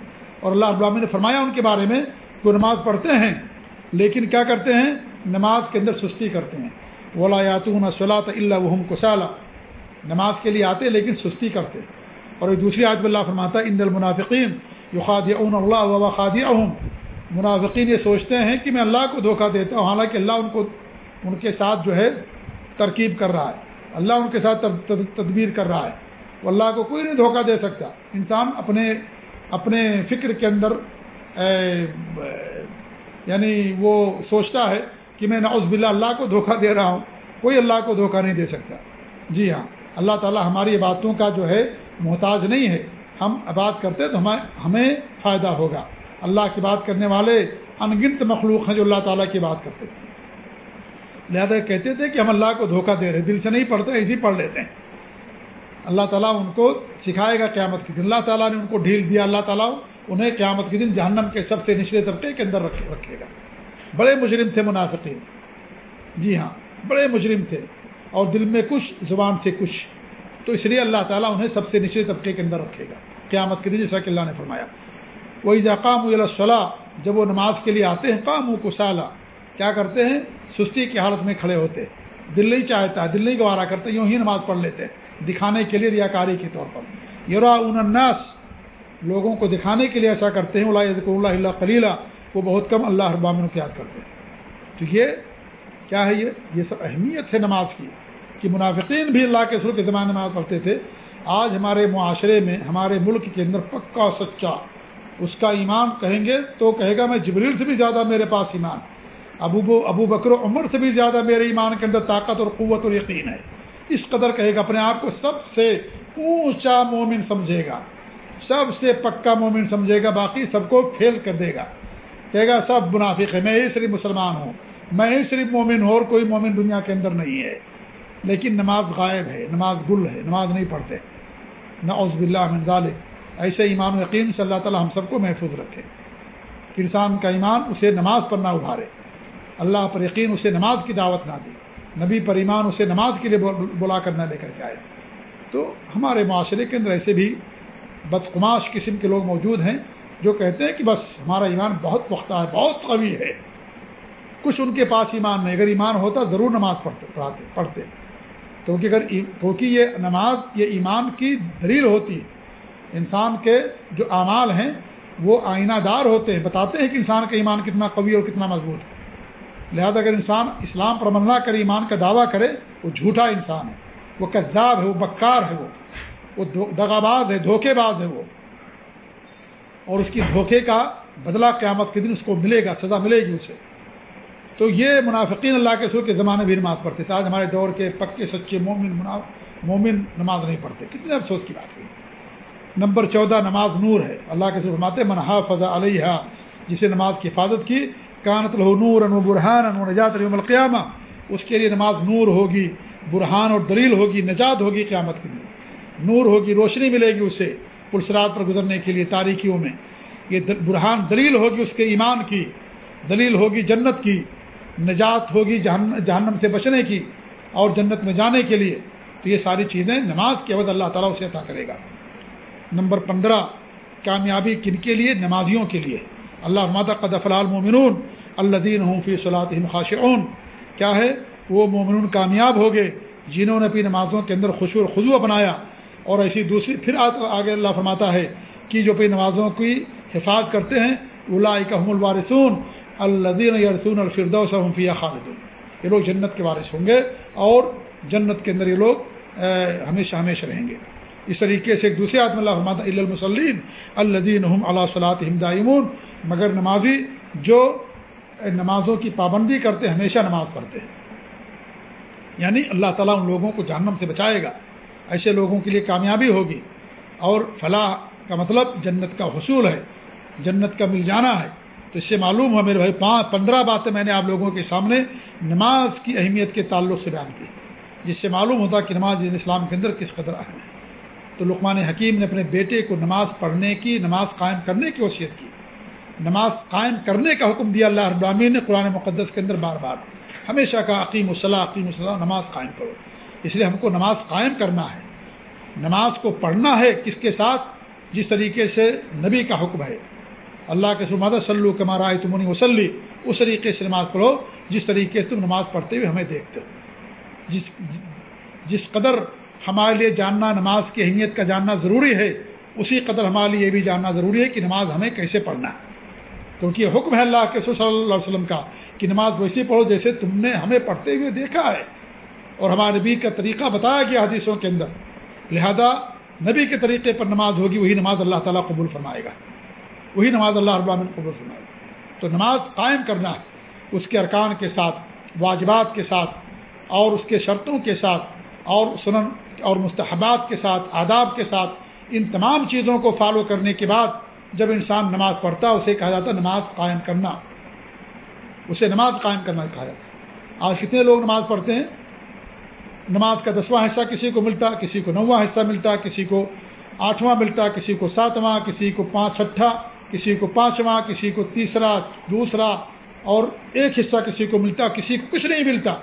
اور اللہ ابراہین نے فرمایا ان کے بارے میں، وہ نماز پڑھتے ہیں، لیکن کیا کرتے ہیں؟ نماز کے اندر سستی کرتے ہیں۔ ولا یاتون صلاۃ اللہ وحم کسالہ نماز کے لیے آتے لیکن سستی کرتے۔ اور دوسری آج اللہ فرماتا ہے، ان المنافقین جو خادی اون اللہ و خادی اہم منافقین یہ سوچتے ہیں کہ میں اللہ کو دھوکہ دیتا ہوں، حالانکہ اللہ ان کو، ان کے ساتھ جو ہے ترکیب کر رہا ہے۔ اللہ ان کے ساتھ تدبیر کر رہا ہے۔ وہ اللہ کو کوئی نہیں دھوکہ دے سکتا۔ انسان اپنے اپنے فکر کے اندر یعنی وہ سوچتا ہے کہ میں نعوذ باللہ اللہ کو دھوکہ دے رہا ہوں، کوئی اللہ کو دھوکہ نہیں دے سکتا۔ جی ہاں۔ اللہ تعالیٰ ہماری باتوں کا جو ہے محتاج نہیں ہے۔ ہم بات کرتے تو ہمیں ہمیں فائدہ ہوگا۔ اللہ کی بات کرنے والے انگنت مخلوق ہیں جو اللہ تعالیٰ کی بات کرتے تھے لہٰذا کہتے تھے کہ ہم اللہ کو دھوکہ دے رہے دل سے نہیں پڑھتے ایسی پڑھ لیتے ہیں۔ اللہ تعالیٰ ان کو سکھائے گا قیامت کے دن۔ اللہ تعالیٰ نے ان کو ڈھیل دیا، اللہ تعالیٰ انہیں قیامت کے دن جہنم کے سب سے نچلے طبقے کے اندر رکھے گا۔ بڑے مجرم تھے منافقین۔ جی ہاں بڑے مجرم تھے۔ اور دل میں کچھ، زبان سے کچھ۔ تو اس لیے اللہ تعالیٰ انہیں سب سے نچلے طبقے کے اندر رکھے گا۔ قیامت کے دن جیسا کہ اللہ نے فرمایا۔ وہی جاقام صلاح جب وہ نماز کے لیے آتے ہیں کام کو کیا کرتے ہیں؟ سستی کی حالت میں کھڑے ہوتے دل نہیں چاہتا ہے دل نہیں گوارا کرتے، یوں ہی نماز پڑھ لیتے ہیں۔ دکھانے کے لیے ریاکاری کے طور پر۔ یورا الناس، لوگوں کو دکھانے کے لیے ایسا کرتے ہیں۔ اللہ اللہ اللہ خلیلہ وہ بہت کم اللہ ابامن کو یاد کرتے ہیں۔ تو یہ کیا ہے یہ؟ یہ سب اہمیت ہے نماز کی کہ منافقین بھی اللہ کے سر کے زمانے نماز پڑھتے تھے۔ آج ہمارے معاشرے میں، ہمارے ملک کے اندر پکا سچا اس کا ایمان کہیں گے تو کہے گا میں جبریل سے بھی زیادہ میرے پاس ایمان ابو ابو بکر و عمر سے بھی زیادہ میرے ایمان کے اندر طاقت اور قوت اور یقین ہے۔ اس قدر کہے گا، اپنے آپ کو سب سے اونچا مومن سمجھے گا۔ سب سے پکا مومن سمجھے گا، باقی سب کو پھیل کر دے گا۔ کہے گا، سب منافق ہے میں ہی صرف مسلمان ہوں۔ میں صرف مومن ہوں اور کوئی مومن دنیا کے اندر نہیں ہے۔ لیکن نماز غائب ہے، نماز گل ہے، نماز نہیں پڑھتے۔ نہ عزب اللہ ذالک۔ ایسے ایمان و یقین سے اللہ تعالیٰ ہم سب کو محفوظ رکھے۔ کہ انسان کا ایمان اسے نماز پر نہ ابھارے۔ اللہ پر یقین اسے نماز کی دعوت نہ دی نبی پر ایمان اسے نماز کے لیے بلا کر نہ لے کر کے آئے تو ہمارے معاشرے کے اندر ایسے بھی بدقماش قسم کے لوگ موجود ہیں جو کہتے ہیں کہ بس ہمارا ایمان بہت پختہ ہے بہت قوی ہے۔ کچھ ان کے پاس ایمان نہیں۔ اگر ایمان ہوتا ضرور نماز پڑھتے پڑھاتے پڑھتے۔ کیونکہ اگر کیونکہ یہ نماز یہ ایمان کی دلیل ہوتی ہے۔ انسان کے جو اعمال ہیں، وہ آئینہ دار ہوتے ہیں۔ بتاتے ہیں کہ انسان کا ایمان کتنا قوی اور کتنا مضبوط ہے۔ لہذا اگر انسان اسلام پر عمل نہ کرے، ایمان کا دعویٰ کرے، وہ جھوٹا انسان ہے۔ وہ کذاب ہے، وہ بکار ہے وہ۔ وہ دغاباز ہے دھوکے باز ہے وہ۔ اور اس کی دھوکے کا بدلہ قیامت کے دن اس کو ملے گا، سزا ملے گی اسے۔ تو یہ منافقین اللہ کے سر کے زمانے بھی نماز پڑھتے تھے، آج ہمارے دور کے پکے سچے مومن مومن نماز نہیں پڑھتے۔ کتنے افسوس کی بات ہوئی نمبر چودہ، نماز نور ہے۔ اللہ کے فرماتے منہا فضا علیہ جسے نماز کی حفاظت کی۔ کانت الح نور ان برحان ان نجات علیہ القیامہ۔ اس کے لیے نماز نور ہوگی، برہان اور دلیل ہوگی، نجات ہوگی قیامت کے لیے۔ نور ہوگی، روشنی ملے گی اسے پلسرات پر گزرنے کے لیے تاریخیوں میں۔ یہ برہان دلیل ہوگی اس کے ایمان کی، دلیل ہوگی جنت کی۔ نجات ہوگی جہنم سے بچنے کی اور جنت میں جانے کے لیے۔ تو یہ ساری چیزیں نماز کے عوض اللہ تعالیٰ اسے عطا کرے گا۔ نمبر پندرہ، کامیابی کن کے لیے؟ نمازیوں کے لیے۔ اللہ مادہ قدف المومنون اللہ دین فی صلاح خاشعون۔ کیا ہے؟ وہ مومنون کامیاب ہو گئے جنہوں نے اپنی نمازوں کے اندر خوشو خضو اپنایا اور ایسی دوسری پھر آگے اللہ فرماتا ہے کہ جو اپنی نمازوں کی حفاظت کرتے ہیں اللہ الوارثون۔ الدین یرسون الفردوس فیہ خالدون. یہ لوگ جنت کے وارث ہوں گے اور جنت کے اندر یہ لوگ ہمیشہ ہمیشہ رہیں گے۔ اس طریقے سے ایک دوسرے آدمی اللہ فرماتا المسلین الدین اللہ صلاحت ہمدائمون مگر نمازی جو نمازوں کی پابندی کرتے ہمیشہ نماز پڑھتے ہیں۔ یعنی اللہ تعالیٰ ان لوگوں کو جہنم سے بچائے گا۔ ایسے لوگوں کے لیے کامیابی ہوگی۔ اور فلاح کا مطلب جنت کا حصول ہے، جنت کا مل جانا ہے۔ تو اس سے معلوم ہوا میرے بھائی پانچ پندرہ باتیں میں نے آپ لوگوں کے سامنے نماز کی اہمیت کے تعلق سے بیان کی۔ جس سے معلوم ہوتا کہ نماز اسلام کے اندر کس قدر اہم ہے۔ تو لقمان حکیم نے اپنے بیٹے کو نماز پڑھنے کی، نماز قائم کرنے کی وصیت کی۔ نماز قائم کرنے کا حکم دیا اللہ ابامین نے قرآن مقدس کے اندر بار بار۔ ہمیشہ کا عقیم الصلاح عقیم الصلاح نماز قائم کرو۔ اس لیے ہم کو نماز قائم کرنا ہے۔ نماز کو پڑھنا ہے کس کے ساتھ؟ جس طریقے سے نبی کا حکم ہے۔ اللہ کے سلماد سلو کے مارا تمنی وسلی۔ اس طریقے سے نماز پڑھو، جس طریقے سے تم نماز پڑھتے ہوئے ہمیں دیکھتے ہو۔ جس جس قدر ہمارے لیے جاننا، نماز کی اہمیت کا جاننا ضروری ہے، اسی قدر ہمارے لیے یہ بھی جاننا ضروری ہے کہ نماز ہمیں کیسے پڑھنا ہے۔ کیونکہ یہ حکم ہے اللہ کے صلی اللہ علیہ وسلم کا کہ نماز ویسی پڑھو جیسے تم نے ہمیں پڑھتے ہوئے دیکھا ہے۔ اور ہمارے نبی کا طریقہ بتایا گیا حدیثوں کے اندر۔ لہذا نبی کے طریقے پر نماز ہوگی، وہی نماز اللہ تعالیٰ قبول فرمائے گا۔ وہی نماز اللہ رب العالمین قبول فرمائے۔ تو نماز قائم کرنا، اس کے ارکان کے ساتھ، واجبات کے ساتھ، اور اس کے شرطوں کے ساتھ، اور سنن اور مستحبات کے ساتھ، آداب کے ساتھ، ان تمام چیزوں کو فالو کرنے کے بعد جب انسان نماز پڑھتا اسے کہا جاتا نماز قائم کرنا۔ اسے نماز قائم کرنا کہا جاتا آج کتنے لوگ نماز پڑھتے ہیں؟ نماز کا دسواں حصہ کسی کو ملتا، کسی کو نواں حصہ ملتا، کسی کو آٹھواں ملتا، کسی کو ساتواں، کسی کو پانچ چھٹا کسی کو پانچواں، کسی کو تیسرا، دوسرا، اور ایک حصہ کسی کو ملتا، کسی کو کچھ نہیں ملتا۔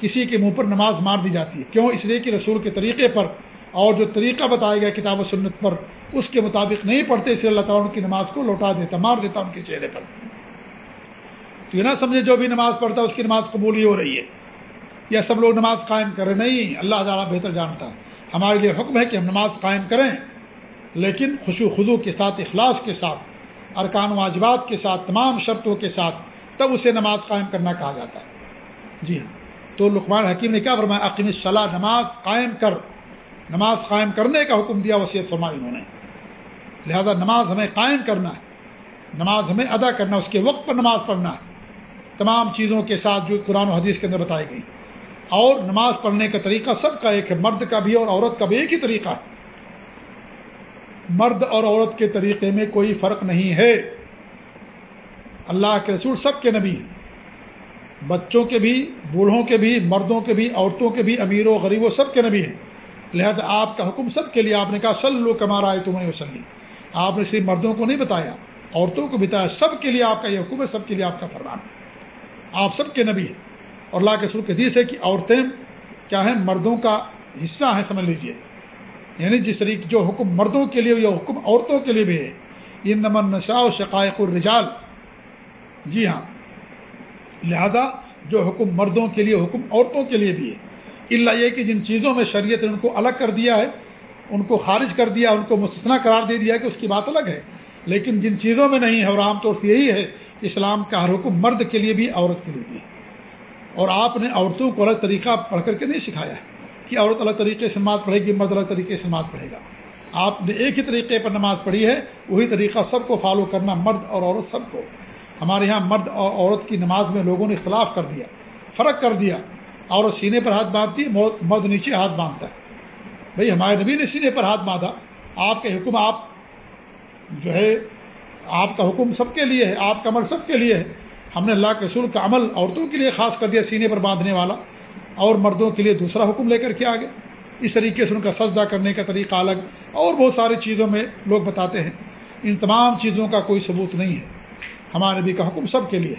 کسی کے منہ پر نماز مار دی جاتی ہے۔ کیوں؟ اس لیے کہ رسول کے طریقے پر اور جو طریقہ بتایا گیا کتاب و سنت پر، اس کے مطابق نہیں پڑھتے، اس لیے اللہ تعالیٰ ان کی نماز کو لوٹا دیتا، مار دیتا ان کے چہرے پر۔ تو یہ نہ سمجھے جو بھی نماز پڑھتا ہے اس کی نماز قبول ہی ہو رہی ہے۔ یا سب لوگ نماز قائم کریں نہیں، اللہ تعالیٰ بہتر جانتا۔ ہے ہمارے لیے حکم ہے کہ ہم نماز قائم کریں۔ لیکن خوشو خضو کے ساتھ، اخلاص کے ساتھ، ارکان واجبات کے ساتھ، تمام شرطوں کے ساتھ تب اسے نماز قائم کرنا کہا جاتا ہے۔ جی ہاں۔ تو لقمان حکیم نے کیا فرمایا؟ عقیم صلاح نماز قائم کر۔ نماز قائم کرنے کا حکم دیا وسیعت فرمائی انہوں نے۔ لہذا نماز ہمیں قائم کرنا ہے۔ نماز ہمیں ادا کرنا اس کے وقت پر نماز پڑھنا ہے۔ تمام چیزوں کے ساتھ جو قرآن و حدیث کے اندر بتائی گئی۔ اور نماز پڑھنے کا طریقہ سب کا ایک ہے، مرد کا بھی اور عورت کا بھی ایک ہی طریقہ ہے۔ مرد اور عورت کے طریقے میں کوئی فرق نہیں ہے۔ اللہ کے رسول سب کے نبی بچوں کے بھی، بوڑھوں کے بھی، مردوں کے بھی، عورتوں کے بھی، امیروں، غریبوں سب کے نبی ہیں۔ لہذا آپ کا حکم سب کے لیے آپ نے کہا سلو کمارا ہے تمہیں وسلی آپ نے صرف مردوں کو نہیں بتایا، عورتوں کو بتایا، سب کے لیے آپ کا یہ حکم ہے، سب کے لیے آپ کا فرمان ہے۔ آپ سب کے نبی ہیں۔ اور اللہ کے سر کے حدیث ہے کہ عورتیں کیا ہیں؟ مردوں کا حصہ ہیں، سمجھ لیجیے۔ یعنی جس طریقے جو حکم مردوں کے لیے یہ حکم عورتوں کے لیے بھی ہے، یہ نمن نشا و شقائق الرجال۔ جی ہاں۔ لہذا جو حکم مردوں کے لیے، حکم عورتوں کے لیے بھی ہے۔ اللہ یہ کہ جن چیزوں میں شریعت نے ان کو الگ کر دیا ہے، ان کو خارج کر دیا، ان کو مستثنا قرار دے دیا کہ اس کی بات الگ ہے۔ لیکن جن چیزوں میں نہیں ہے، اور عام طور سے یہی ہے اسلام کا ہر حکم مرد کے لیے بھی، عورت کے لیے بھی۔ اور آپ نے عورتوں کو الگ طریقہ پڑھ کر کے نہیں سکھایا ہے۔ کہ عورت الگ طریقے سے نماز پڑھے گی، مرد الگ طریقے سے نماز پڑھے گا۔ آپ نے ایک ہی طریقے پر نماز پڑھی ہے، وہی طریقہ سب کو فالو کرنا، مرد اور عورت سب کو۔ ہمارے یہاں مرد اور عورت کی نماز میں لوگوں نے اختلاف کر دیا، فرق کر دیا۔ عورت سینے پر ہاتھ باندھتی مرد نیچے ہاتھ باندھتا ہے۔ بھائی، ہمارے نبی نے سینے پر ہاتھ باندھا۔ آپ کے حکم، آپ جو ہے، آپ کا حکم سب کے لیے ہے، آپ کا عمل سب کے لیے ہے۔ ہم نے اللہ کے رسول کا عمل عورتوں کے لیے خاص کر دیا سینے پر باندھنے والا۔ اور مردوں کے لیے دوسرا حکم لے کر کے آگے۔ اس طریقے سے ان کا سجدہ کرنے کا طریقہ الگ اور بہت ساری چیزوں میں لوگ بتاتے ہیں۔ ان تمام چیزوں کا کوئی ثبوت نہیں ہے۔ ہمارے نبی کا حکم سب کے لیے۔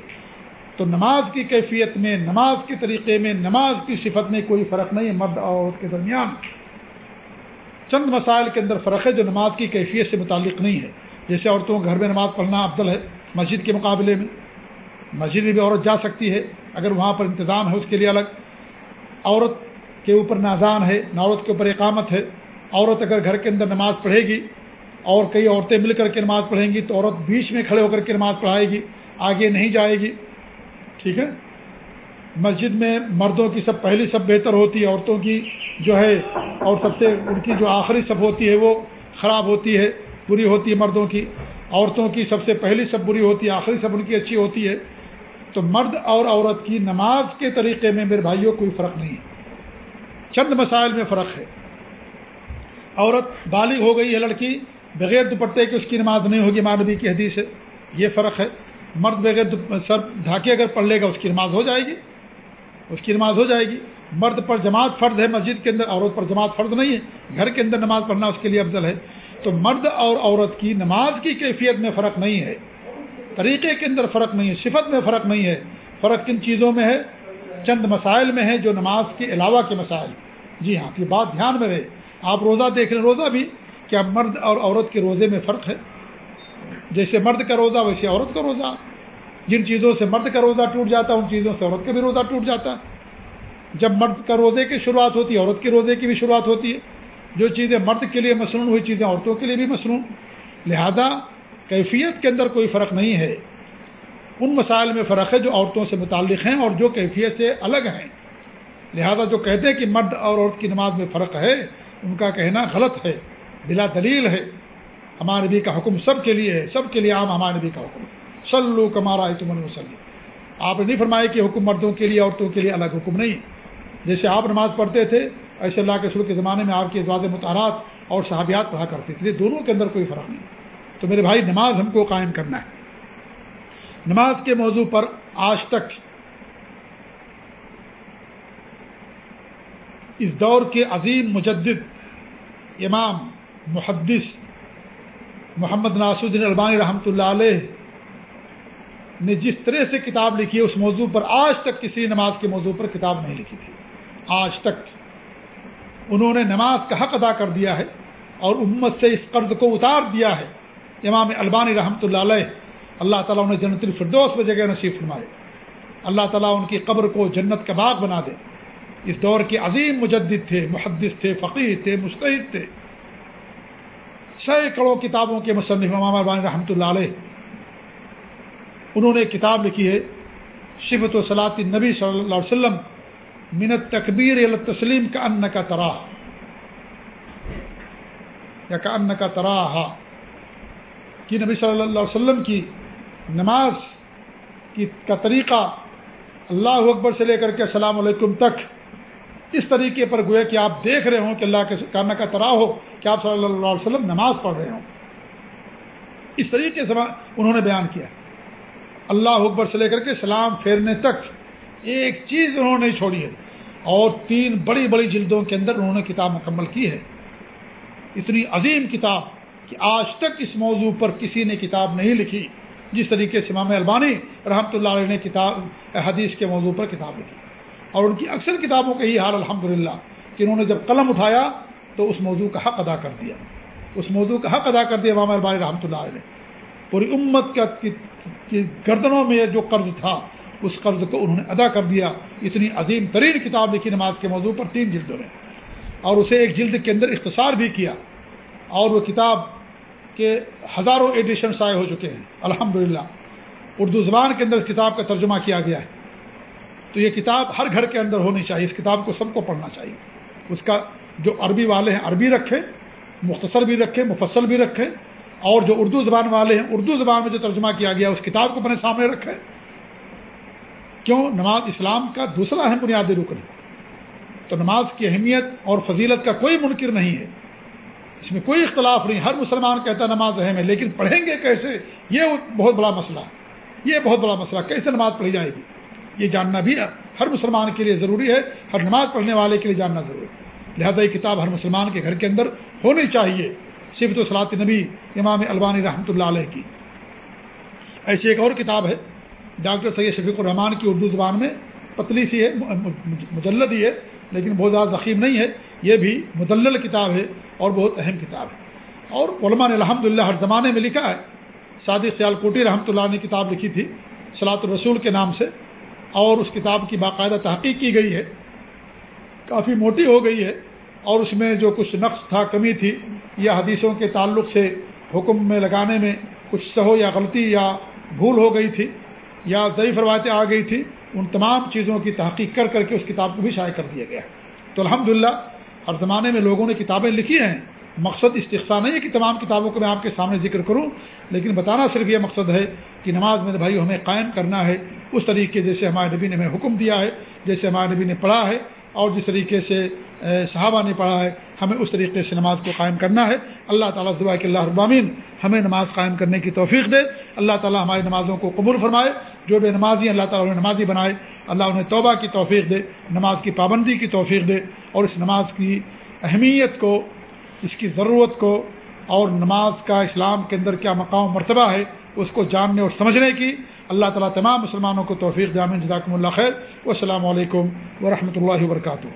تو نماز کی کیفیت میں، نماز کے طریقے میں، نماز کی صفت میں کوئی فرق نہیں ہے مرد اور عورت کے درمیان۔ چند مسائل کے اندر فرق ہے جو نماز کی کیفیت سے متعلق نہیں ہے۔ جیسے عورتوں کو گھر میں نماز پڑھنا افضل ہے مسجد کے مقابلے میں۔ مسجد میں بھی عورت جا سکتی ہے، اگر وہاں پر انتظام ہے اس کے لیے الگ۔ عورت کے اوپر نازان ہے نہ عورت کے اوپر اقامت ہے، عورت اگر گھر کے اندر نماز پڑھے گی اور کئی عورتیں مل کر کے نماز پڑھیں گی تو عورت بیچ میں کھڑے ہو کر کے نماز پڑھائے گی، آگے نہیں جائے گی۔ ٹھیک ہے؟ مسجد میں مردوں کی سب پہلی سب بہتر ہوتی ہے، عورتوں کی جو ہے اور سب سے ان کی جو آخری سب ہوتی ہے وہ خراب ہوتی ہے، بری ہوتی ہے مردوں کی۔ عورتوں کی سب سے پہلی سب بری ہوتی ہے، آخری سب ان کی اچھی ہوتی ہے۔ تو مرد اور عورت کی نماز کے طریقے میں میرے بھائیوں کوئی فرق نہیں ہے۔ چند مسائل میں فرق ہے۔ عورت بالغ ہو گئی ہے لڑکی، بغیر دوپٹے کے اس کی نماز نہیں ہوگی مانوی کی حدیث سے یہ فرق ہے۔ مرد بغیر سر ڈھاکے اگر پڑھ لے گا، اس کی نماز ہو جائے گی۔ اس کی نماز ہو جائے گی۔ مرد پر جماعت فرد ہے، مسجد کے اندر عورت پر جماعت فرد نہیں ہے۔ گھر کے اندر نماز پڑھنا اس کے لیے افضل ہے۔ تو مرد اور عورت کی نماز کی کیفیت میں فرق نہیں ہے۔ طریقے کے اندر فرق نہیں ہے، صفت میں فرق نہیں ہے۔ فرق کن چیزوں میں ہے؟ چند مسائل میں ہے جو نماز کے علاوہ کے مسائل۔ جی ہاں یہ بات دھیان میں رہے۔ آپ روزہ دیکھ لیں، روزہ بھی کیا مرد اور عورت کے روزے میں فرق ہے؟ جیسے مرد کا روزہ، ویسے عورت کا روزہ۔ جن چیزوں سے مرد کا روزہ ٹوٹ جاتا ہے ان چیزوں سے عورت کا بھی روزہ ٹوٹ جاتا۔ ہے جب مرد کا روزے کی شروعات ہوتی ہے عورت کے روزے کی بھی شروعات ہوتی ہے۔ جو چیزیں مرد کے لیے مصنون ہوئی چیزیں عورتوں کے لیے بھی مصنون۔ لہذا کیفیت کے اندر کوئی فرق نہیں ہے۔ ان مسائل میں فرق ہے جو عورتوں سے متعلق ہیں اور جو کیفیت سے الگ ہیں۔ لہذا جو کہتے ہیں کہ مرد اور عورت کی نماز میں فرق ہے، ان کا کہنا غلط ہے، بلا دلیل ہے۔ ہمارے نبی کا حکم سب کے لیے ہے، سب کے لیے عام ہمارے نبی کا حکم۔ سلو کمارا تم وسلم آپ نے نہیں فرمایا کہ حکم مردوں کے لیے، عورتوں کے لیے الگ حکم نہیں۔ جیسے آپ نماز پڑھتے تھے، ایسے اللہ کے سر کے زمانے میں آپ کے ازواج متحرات اور صحابیات پڑھا کرتے تھے، دونوں کے اندر کوئی فرق نہیں۔ تو میرے بھائی نماز ہم کو قائم کرنا ہے۔ نماز کے موضوع پر آج تک اس دور کے عظیم مجدد امام محدث محمد ناصر الدین البانی رحمۃ اللہ علیہ نے جس طرح سے کتاب لکھی ہے، اس موضوع پر آج تک کسی نماز کے موضوع پر کتاب نہیں لکھی تھی۔ آج تک انہوں نے نماز کا حق ادا کر دیا ہے اور امت سے اس قرض کو اتار دیا ہے۔ امام البانی رحمۃ اللہ علیہ، اللہ تعالیٰ انہیں جنت الفردوس میں جگہ نصیب فرمائے۔ اللہ تعالیٰ ان کی قبر کو جنت کا باغ بنا دے۔ اس دور کے عظیم مجدد تھے، محدث تھے فقیر تھے، مستحد تھے۔ سینکڑوں کتابوں کے مصنف امام البانی رحمۃ اللہ علیہ، انہوں نے کتاب لکھی ہے شفت و صلاط نبی صلی اللہ علیہ وسلم منت تکبیر تسلیم کا ان کا تراہ یا کا ان کا تراہ کہ نبی صلی اللہ علیہ وسلم کی نماز کی کا طریقہ اللہ اکبر سے لے کر کے السلام علیکم تک اس طریقے پر گویا کہ آپ دیکھ رہے ہوں کہ اللہ کے کارنا کا طرح ہو کہ آپ صلی اللہ علیہ وسلم نماز پڑھ رہے ہوں۔ اس طریقے سے انہوں نے بیان کیا۔ اللہ اکبر سے لے کر کے سلام پھیرنے تک ایک چیز انہوں نے چھوڑی ہے اور تین بڑی بڑی جلدوں کے اندر انہوں نے کتاب مکمل کی ہے۔ اتنی عظیم کتاب کہ آج تک اس موضوع پر کسی نے کتاب نہیں لکھی جس طریقے سے امام البانی رحمۃ اللہ علیہ نے کتاب، حدیث کے موضوع پر کتاب لکھی۔ اور ان کی اکثر کتابوں کا ہی حال الحمد کہ انہوں نے جب قلم اٹھایا تو اس موضوع کا حق ادا کر دیا۔ اس موضوع کا حق ادا کر دیا امام البانی رحمۃ اللہ علیہ نے۔ پوری امت کا گردنوں میں جو قرض تھا، اس قرض کو انہوں نے ادا کر دیا۔ اتنی عظیم ترین کتاب لکھی نماز کے موضوع پر تین جلدوں نے۔ اور اسے ایک جلد کے اندر اختصار بھی کیا۔ اور وہ کتاب کے ہزاروں ایڈیشنس آئے ہو چکے ہیں۔ الحمد اردو زبان کے اندر اس کتاب کا ترجمہ کیا گیا ہے۔ تو یہ کتاب ہر گھر کے اندر ہونی چاہیے۔ اس کتاب کو سب کو پڑھنا چاہیے۔ اس کا جو عربی والے ہیں، عربی رکھیں مختصر بھی رکھیں مفصل بھی رکھیں اور جو اردو زبان والے ہیں، اردو زبان میں جو ترجمہ کیا گیا، اس کتاب کو اپنے سامنے رکھیں کیوں؟ نماز اسلام کا دوسرا اہم بنیادی رکن ہے۔ تو نماز کی اہمیت اور فضیلت کا کوئی منکر نہیں ہے۔ اس میں کوئی اختلاف نہیں، ہر مسلمان کہتا نماز اہم ہے، لیکن پڑھیں گے کیسے؟ یہ بہت بڑا مسئلہ ہے۔ یہ بہت بڑا مسئلہ کیسے نماز پڑھی جائے گی؟ یہ جاننا بھی ہر مسلمان کے لیے ضروری ہے، ہر نماز پڑھنے والے کے لیے جاننا ضروری ہے۔ لہذا یہ کتاب ہر مسلمان کے گھر کے اندر ہونی چاہیے۔ صفت و صلاحت نبی امام البانی رحمۃ اللہ علیہ کی۔ ایسی ایک اور کتاب ہے، ڈاکٹر سید شفیق الرحمان کی اردو زبان میں پتلی سی ہے، مجلد ہی ہے۔ لیکن بہت زیادہ ذخیم نہیں ہے، یہ بھی مدلل کتاب ہے اور بہت اہم کتاب ہے۔ اور علماء نے الحمد للہ ہر زمانے میں لکھا ہے۔ سعدی سیال کوٹی رحمۃ اللہ نے کتاب لکھی تھی صلاحت الرسول کے نام سے، اور اس کتاب کی باقاعدہ تحقیق کی گئی ہے۔ کافی موٹی ہو گئی ہے اور اس میں جو کچھ نقص تھا، کمی تھی یا حدیثوں کے تعلق سے حکم میں لگانے میں کچھ سہو یا غلطی یا بھول ہو گئی تھی۔ یا ضعیف روایتیں آ گئی تھیں ان تمام چیزوں کی تحقیق کر کر کے اس کتاب کو بھی شائع کر دیا گیا۔ تو الحمد ہر زمانے میں لوگوں نے کتابیں لکھی ہیں۔ مقصد استقصا نہیں ہے کہ تمام کتابوں کو میں آپ کے سامنے ذکر کروں، لیکن بتانا صرف یہ مقصد ہے کہ نماز میں بھائی ہمیں قائم کرنا ہے۔ اس طریقے جیسے ہمارے نبی نے ہمیں حکم دیا ہے، جیسے ہمارے نبی نے پڑھا ہے اور جس طریقے سے صحابہ نے پڑھا ہے، ہمیں اس طریقے سے نماز کو قائم کرنا ہے۔ اللہ تعالیٰ دعا کہ اللہ ابامین ہمیں نماز قائم کرنے کی توفیق دے۔ اللہ تعالیٰ ہماری نمازوں کو قبول فرمائے۔ جو بے نمازی اللہ تعالیٰ انہیں نمازی بنائے۔ اللہ انہیں توبہ کی توفیق دے، نماز کی پابندی کی توفیق دے۔ اور اس نماز کی اہمیت کو، اس کی ضرورت کو اور نماز کا اسلام کے اندر کیا مقام مرتبہ ہے، اس کو جاننے اور سمجھنے کی اللہ تعالیٰ تمام مسلمانوں کو توفیق جامع جزاکم اللہ خیر، والسلام علیکم ورحمۃ اللہ وبرکاتہ۔